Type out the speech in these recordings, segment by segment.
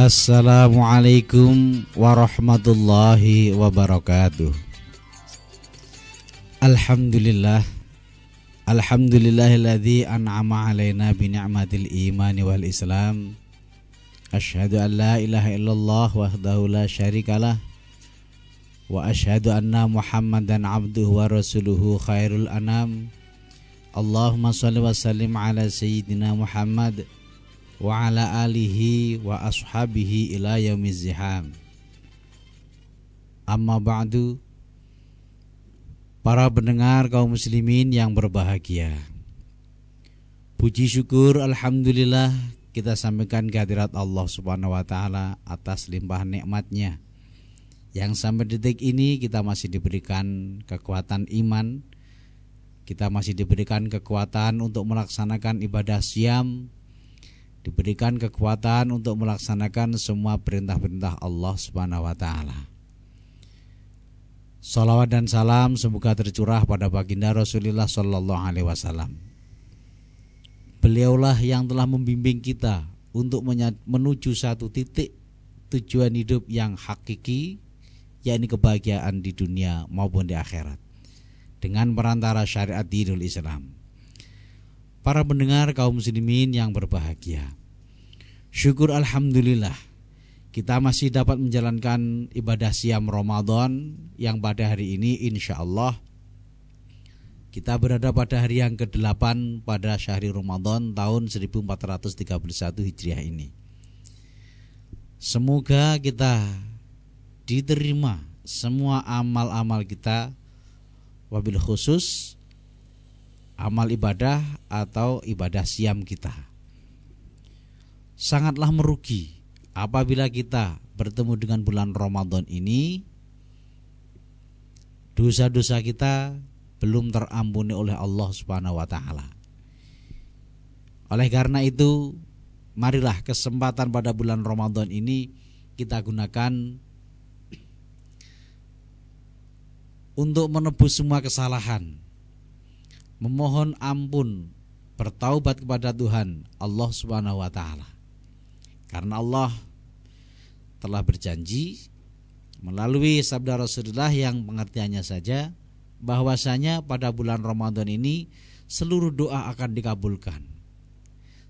Assalamualaikum warahmatullahi wabarakatuh. Alhamdulillah Alhamdulillahilladzi an'ama alaina bi ni'matil imani wal islam. Ashhadu an la ilaha illallah wahdahu la syarikalah Wa ashhadu anna muhammadan abduhu wa rasuluhu khairul anam. Allahumma salli wa sallim ala sayyidina Muhammad wa ala alihi wa ashabihi ila yaumiz ziham. Amma ba'du Para pendengar kaum muslimin yang berbahagia. Puji syukur Alhamdulillah kita sampaikan kehadirat Allah subhanahu wa ta'ala atas limpahan nikmatnya. Yang sampai detik ini kita masih diberikan kekuatan iman. Kita masih diberikan kekuatan untuk melaksanakan ibadah siam diberikan kekuatan untuk melaksanakan semua perintah-perintah Allah Subhanahu wa taala. Salawat dan salam semoga tercurah pada baginda Rasulullah Sallallahu Alaihi Wasallam. Beliaulah yang telah membimbing kita untuk menuju satu titik tujuan hidup yang hakiki, yakni kebahagiaan di dunia maupun di akhirat, dengan perantara syariat dinul Islam. Para pendengar kaum muslimin yang berbahagia. Syukur alhamdulillah kita masih dapat menjalankan ibadah siam Ramadan yang pada hari ini insya Allah kita berada pada hari yang ke-8 pada syahri Ramadan tahun 1431 Hijriah ini. Semoga kita diterima semua amal-amal kita wabil khusus amal ibadah atau ibadah siam kita. Sangatlah merugi apabila kita bertemu dengan bulan Ramadan ini dosa-dosa kita belum terampuni oleh Allah Subhanahu wa taala. Oleh karena itu, marilah kesempatan pada bulan Ramadan ini kita gunakan untuk menebus semua kesalahan memohon ampun, bertaubat kepada Tuhan Allah Subhanahu wa taala. Karena Allah telah berjanji melalui sabda Rasulullah yang pengertiannya saja bahwasanya pada bulan Ramadan ini seluruh doa akan dikabulkan.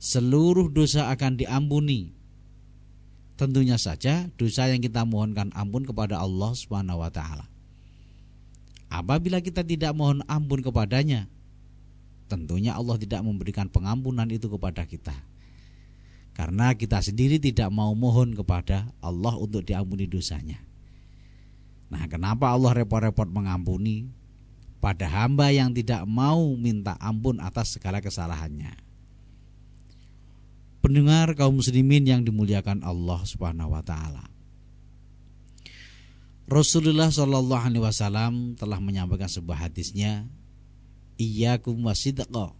Seluruh dosa akan diampuni. Tentunya saja dosa yang kita mohonkan ampun kepada Allah Subhanahu wa taala. Apabila kita tidak mohon ampun kepadanya, tentunya Allah tidak memberikan pengampunan itu kepada kita. Karena kita sendiri tidak mau mohon kepada Allah untuk diampuni dosanya. Nah, kenapa Allah repot-repot mengampuni pada hamba yang tidak mau minta ampun atas segala kesalahannya? Pendengar kaum muslimin yang dimuliakan Allah Subhanahu wa taala. Rasulullah Shallallahu alaihi wasallam telah menyampaikan sebuah hadisnya iyyakum wasidqa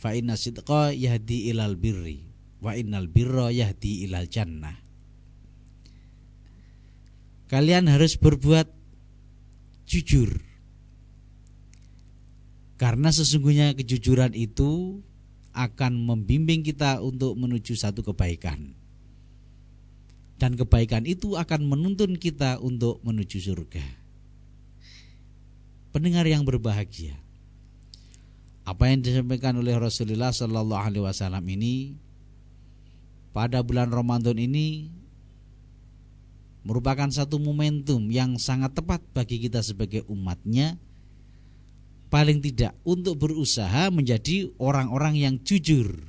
fa inna sidqa yahdi ilal birri wa innal birra yahdi ilal jannah. Kalian harus berbuat jujur. Karena sesungguhnya kejujuran itu akan membimbing kita untuk menuju satu kebaikan. Dan kebaikan itu akan menuntun kita untuk menuju surga. Pendengar yang berbahagia apa yang disampaikan oleh Rasulullah Shallallahu Alaihi Wasallam ini pada bulan Ramadan ini merupakan satu momentum yang sangat tepat bagi kita sebagai umatnya. Paling tidak untuk berusaha menjadi orang-orang yang jujur.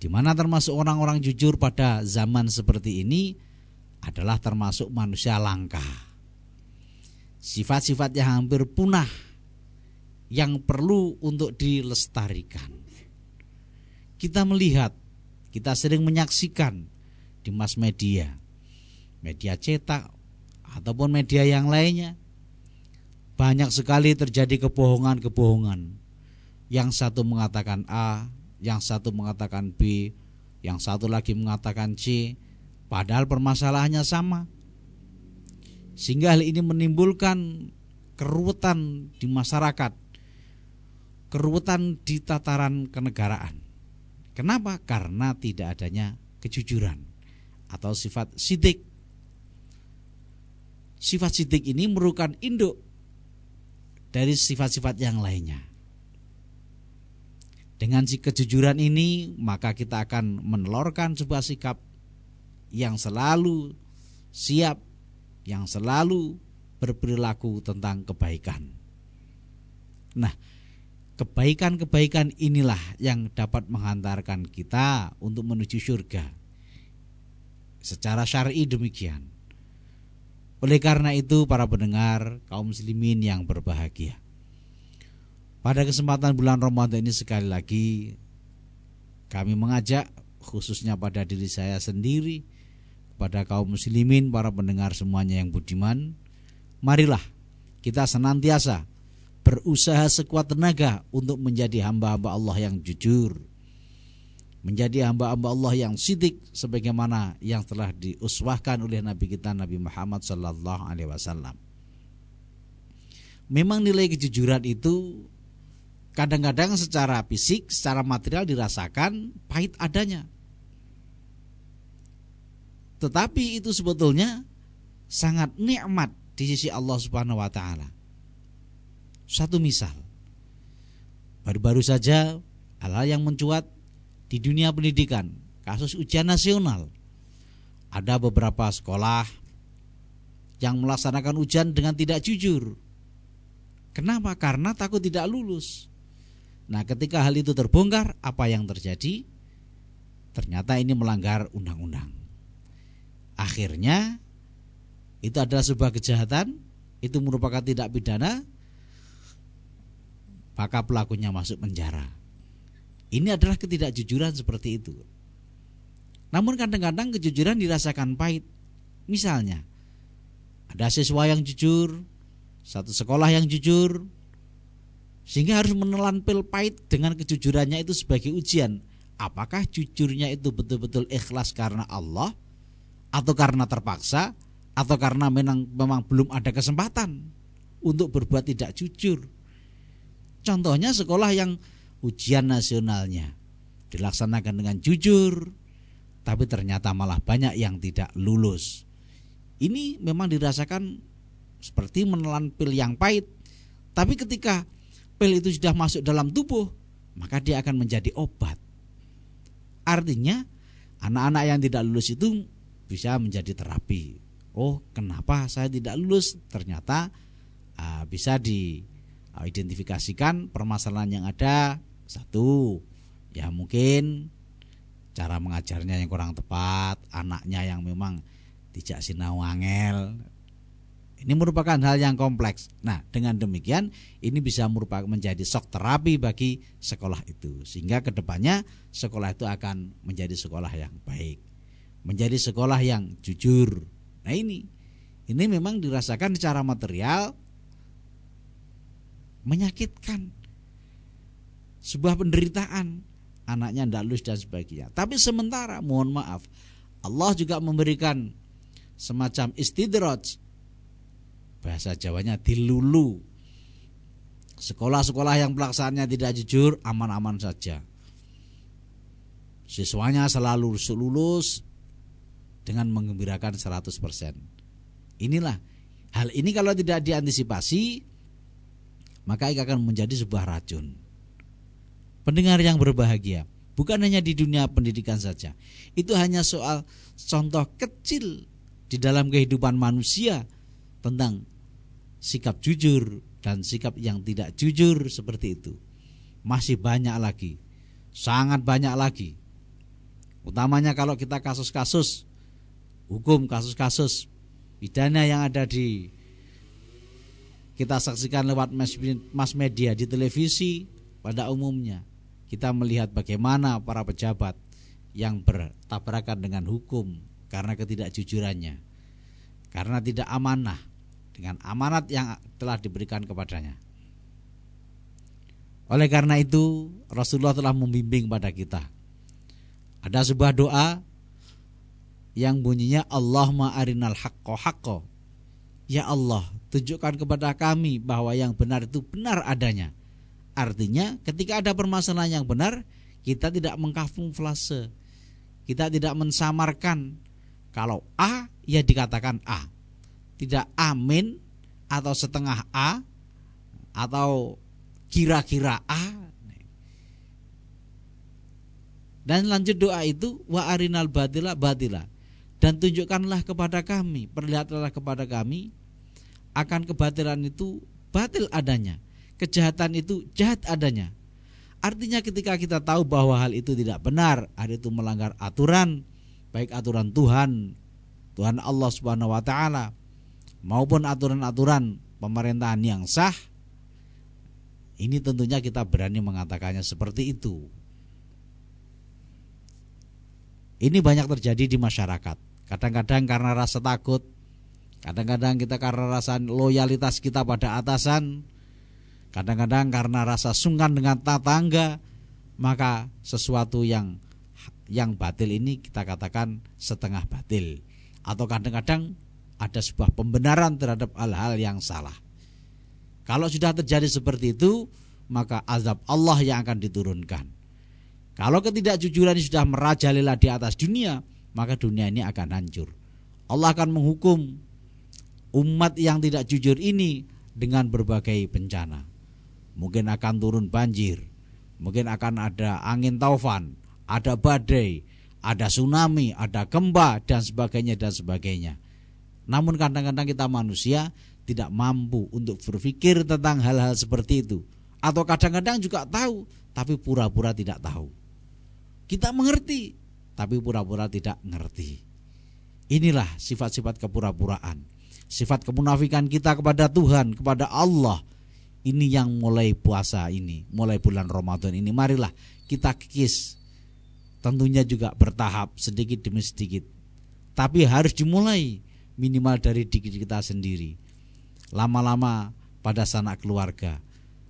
Di mana termasuk orang-orang jujur pada zaman seperti ini adalah termasuk manusia langka. Sifat-sifat yang hampir punah yang perlu untuk dilestarikan. Kita melihat, kita sering menyaksikan di mass media, media cetak ataupun media yang lainnya, banyak sekali terjadi kebohongan-kebohongan. Yang satu mengatakan A, yang satu mengatakan B, yang satu lagi mengatakan C, padahal permasalahannya sama. Sehingga hal ini menimbulkan keruwetan di masyarakat keruwetan di tataran kenegaraan. Kenapa? Karena tidak adanya kejujuran. atau sifat sidik. Sifat sidik ini merupakan induk dari sifat-sifat yang lainnya. Dengan si kejujuran ini, maka kita akan menelorkan sebuah sikap yang selalu siap, yang selalu berperilaku tentang kebaikan. Nah, kebaikan-kebaikan inilah yang dapat menghantarkan kita untuk menuju surga. Secara syar'i demikian. Oleh karena itu para pendengar kaum muslimin yang berbahagia. Pada kesempatan bulan Ramadan ini sekali lagi kami mengajak khususnya pada diri saya sendiri kepada kaum muslimin para pendengar semuanya yang budiman marilah kita senantiasa berusaha sekuat tenaga untuk menjadi hamba-hamba Allah yang jujur menjadi hamba-hamba Allah yang sidik sebagaimana yang telah diuswahkan oleh Nabi kita Nabi Muhammad Sallallahu Alaihi Wasallam. Memang nilai kejujuran itu kadang-kadang secara fisik, secara material dirasakan pahit adanya. Tetapi itu sebetulnya sangat nikmat di sisi Allah Subhanahu wa taala. Satu misal. Baru-baru saja hal-hal yang mencuat di dunia pendidikan, kasus ujian nasional. Ada beberapa sekolah yang melaksanakan ujian dengan tidak jujur. Kenapa? Karena takut tidak lulus. Nah, ketika hal itu terbongkar, apa yang terjadi? Ternyata ini melanggar undang-undang. Akhirnya itu adalah sebuah kejahatan, itu merupakan tidak pidana, maka pelakunya masuk penjara. Ini adalah ketidakjujuran seperti itu. Namun kadang-kadang kejujuran dirasakan pahit. Misalnya, ada siswa yang jujur, satu sekolah yang jujur, sehingga harus menelan pil pahit dengan kejujurannya itu sebagai ujian. Apakah jujurnya itu betul-betul ikhlas karena Allah, atau karena terpaksa, atau karena memang, memang belum ada kesempatan untuk berbuat tidak jujur. Contohnya sekolah yang ujian nasionalnya dilaksanakan dengan jujur, tapi ternyata malah banyak yang tidak lulus. Ini memang dirasakan seperti menelan pil yang pahit, tapi ketika pil itu sudah masuk dalam tubuh, maka dia akan menjadi obat. Artinya, anak-anak yang tidak lulus itu bisa menjadi terapi. Oh, kenapa saya tidak lulus? Ternyata uh, bisa diidentifikasikan permasalahan yang ada satu, ya mungkin cara mengajarnya yang kurang tepat, anaknya yang memang tidak sinau angel. Ini merupakan hal yang kompleks. Nah, dengan demikian ini bisa merupakan menjadi shock terapi bagi sekolah itu. Sehingga ke depannya sekolah itu akan menjadi sekolah yang baik. Menjadi sekolah yang jujur. Nah ini, ini memang dirasakan secara material menyakitkan sebuah penderitaan anaknya tidak lulus dan sebagainya. Tapi sementara mohon maaf Allah juga memberikan semacam istidraj bahasa Jawanya dilulu. Sekolah-sekolah yang pelaksanaannya tidak jujur aman-aman saja. Siswanya selalu lulus dengan mengembirakan 100%. Inilah hal ini kalau tidak diantisipasi maka akan menjadi sebuah racun. Pendengar yang berbahagia, bukan hanya di dunia pendidikan saja. Itu hanya soal contoh kecil di dalam kehidupan manusia tentang sikap jujur dan sikap yang tidak jujur seperti itu. Masih banyak lagi, sangat banyak lagi. Utamanya kalau kita kasus-kasus hukum, kasus-kasus pidana yang ada di kita saksikan lewat mass media di televisi pada umumnya kita melihat bagaimana para pejabat yang bertabrakan dengan hukum karena ketidakjujurannya, karena tidak amanah dengan amanat yang telah diberikan kepadanya. Oleh karena itu, Rasulullah telah membimbing pada kita. Ada sebuah doa yang bunyinya Allahumma arinal haqqo haqqo. Ya Allah, tunjukkan kepada kami bahwa yang benar itu benar adanya Artinya ketika ada permasalahan yang benar, kita tidak mengkamuflase. Kita tidak mensamarkan Kalau A ya dikatakan A. Tidak amin atau setengah A atau kira-kira A. Dan lanjut doa itu wa arinal badila badila dan tunjukkanlah kepada kami, perlihatlah kepada kami akan kebatilan itu batil adanya, kejahatan itu jahat adanya. Artinya ketika kita tahu bahwa hal itu tidak benar, hal itu melanggar aturan, baik aturan Tuhan, Tuhan Allah Subhanahu wa taala maupun aturan-aturan pemerintahan yang sah, ini tentunya kita berani mengatakannya seperti itu. Ini banyak terjadi di masyarakat. Kadang-kadang karena rasa takut, kadang-kadang kita karena rasa loyalitas kita pada atasan, kadang-kadang karena rasa sungkan dengan tetangga, maka sesuatu yang yang batil ini kita katakan setengah batil atau kadang-kadang ada sebuah pembenaran terhadap hal-hal yang salah. Kalau sudah terjadi seperti itu, maka azab Allah yang akan diturunkan. Kalau ketidakjujuran sudah merajalela di atas dunia, maka dunia ini akan hancur. Allah akan menghukum umat yang tidak jujur ini dengan berbagai bencana. Mungkin akan turun banjir, mungkin akan ada angin taufan, ada badai, ada tsunami, ada gempa dan sebagainya dan sebagainya. Namun kadang-kadang kita manusia tidak mampu untuk berpikir tentang hal-hal seperti itu atau kadang-kadang juga tahu tapi pura-pura tidak tahu. Kita mengerti tapi pura-pura tidak mengerti. Inilah sifat-sifat kepura-puraan. Sifat kemunafikan kita kepada Tuhan, kepada Allah. Ini yang mulai puasa ini, mulai bulan Ramadan ini. Marilah kita kikis. Tentunya juga bertahap sedikit demi sedikit. Tapi harus dimulai minimal dari diri kita sendiri lama-lama pada sanak keluarga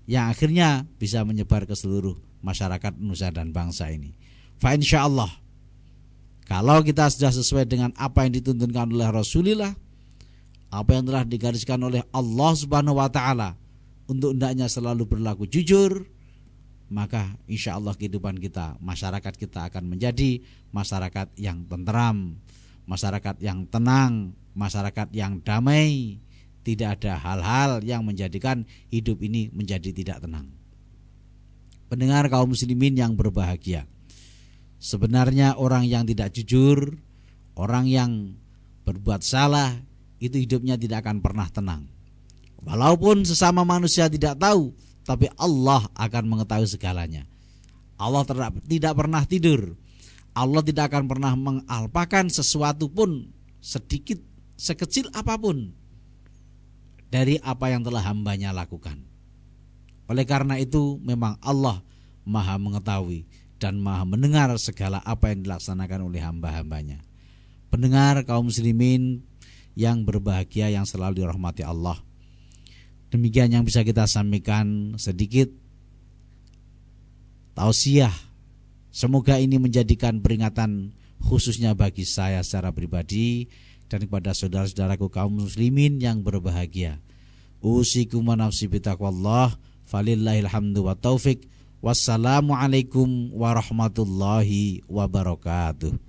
yang akhirnya bisa menyebar ke seluruh masyarakat Nusa dan bangsa ini. Fa insya Allah kalau kita sudah sesuai dengan apa yang dituntunkan oleh Rasulullah, apa yang telah digariskan oleh Allah Subhanahu wa taala untuk hendaknya selalu berlaku jujur, maka insya Allah kehidupan kita, masyarakat kita akan menjadi masyarakat yang tenteram, masyarakat yang tenang, masyarakat yang damai, tidak ada hal-hal yang menjadikan hidup ini menjadi tidak tenang. Pendengar kaum muslimin yang berbahagia. Sebenarnya orang yang tidak jujur, orang yang berbuat salah, itu hidupnya tidak akan pernah tenang. Walaupun sesama manusia tidak tahu, tapi Allah akan mengetahui segalanya. Allah tidak pernah tidur. Allah tidak akan pernah mengalpakan sesuatu pun sedikit sekecil apa pun dari apa yang telah hambanya lakukan. Oleh karena itu memang Allah maha mengetahui dan maha mendengar segala apa yang dilaksanakan oleh hamba-hambanya. Pendengar kaum muslimin yang berbahagia yang selalu dirahmati Allah. Demikian yang bisa kita sampaikan sedikit tausiah. Semoga ini menjadikan peringatan khususnya bagi saya secara pribadi dan kepada saudara-saudaraku kaum muslimin yang berbahagia. Usikum nafsi bitaqwallah falillahil hamdu wa taufik. Wassalamualaikum warahmatullahi wabarakatuh.